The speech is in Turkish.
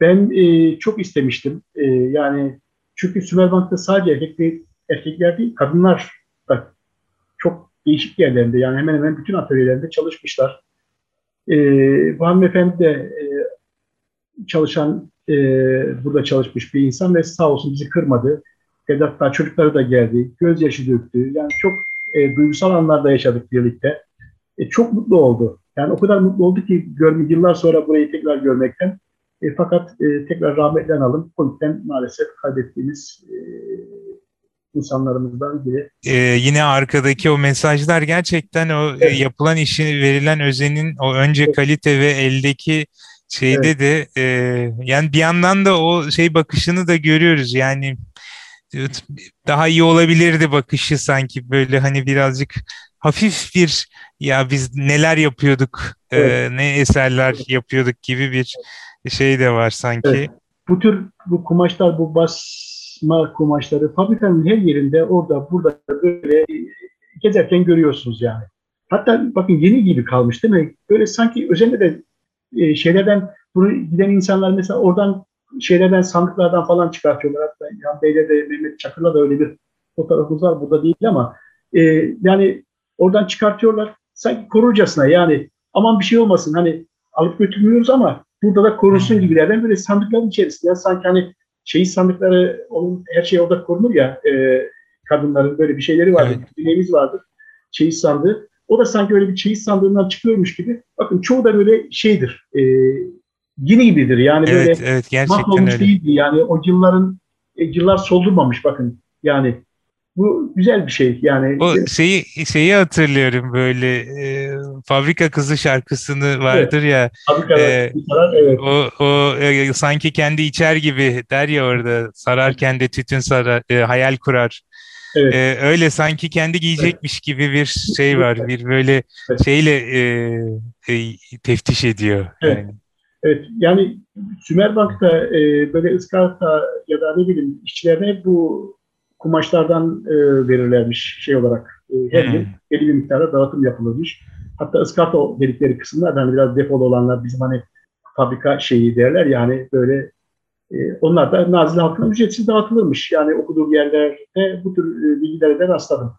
ben e, çok istemiştim. E, yani çünkü Sümerbank'ta sadece erkekler, erkekler değil, kadınlar da çok değişik yerlerinde yani hemen hemen bütün atölyelerinde çalışmışlar. E, bu hanımefendi de e, çalışan, e, burada çalışmış bir insan ve sağ olsun bizi kırmadı. Ve hatta çocukları da geldi, gözyaşı döktü. Yani çok e, duygusal anlarda yaşadık birlikte. E, çok mutlu oldu. Yani o kadar mutlu oldu ki görme, yıllar sonra burayı tekrar görmekten. E, fakat e, tekrar rahmetle analım. Covid'den maalesef kaybettiğimiz e, insanlarımızdan biri. Ee, yine arkadaki o mesajlar gerçekten o e, evet. yapılan işin verilen özenin o önce evet. kalite ve eldeki şeyde evet. de e, yani bir yandan da o şey bakışını da görüyoruz yani daha iyi olabilirdi bakışı sanki böyle hani birazcık hafif bir ya biz neler yapıyorduk e, evet. e, ne eserler yapıyorduk gibi bir şey de var sanki. Evet. Bu tür bu kumaşlar bu basma kumaşları fabrikanın her yerinde orada burada böyle gezerken görüyorsunuz yani. Hatta bakın yeni gibi kalmış değil mi? Böyle sanki özellikle de e, şeylerden bunu giden insanlar mesela oradan şeylerden sandıklardan falan çıkartıyorlar. Hatta Yan Bey'le de Mehmet Çakır'la da öyle bir fotoğrafımız var. Burada değil ama e, yani oradan çıkartıyorlar. Sanki korurcasına yani aman bir şey olmasın hani alıp götürmüyoruz ama burada da korunsun hmm. gibilerden böyle sandıkların içerisinde sanki hani şey sandıkları onun her şey orada korunur ya e, kadınların böyle bir şeyleri vardır. Evet. Dileğimiz vardır. Çeyiz sandığı. O da sanki öyle bir çeyiz sandığından çıkıyormuş gibi. Bakın çoğu da böyle şeydir. E, yeni gibidir. Yani evet, böyle evet, gerçekten öyle. değildi. Yani o yılların e, yıllar soldurmamış bakın. Yani bu güzel bir şey yani. O şeyi şeyi hatırlıyorum böyle e, fabrika kızı şarkısını vardır evet. ya. Fabrika e, evet. O o e, sanki kendi içer gibi der ya orada sararken de tütün sarar e, hayal kurar. Evet. E, öyle sanki kendi giyecekmiş evet. gibi bir şey var. Bir böyle evet. şeyle e, e, teftiş ediyor. Evet. Yani. Evet, yani Sümerbank'ta e, böyle ıskarta ya da ne bileyim işçilerine bu kumaşlardan e, verirlermiş şey olarak. E, her hmm. yıl belli bir miktarda dağıtım yapılırmış. Hatta ıskarta dedikleri kısımlar hani biraz defolu olanlar bizim hani fabrika şeyi derler yani böyle e, onlar da Nazilli halkına ücretsiz dağıtılırmış. Yani okuduğum yerlerde bu tür e, bilgilere de rastladım.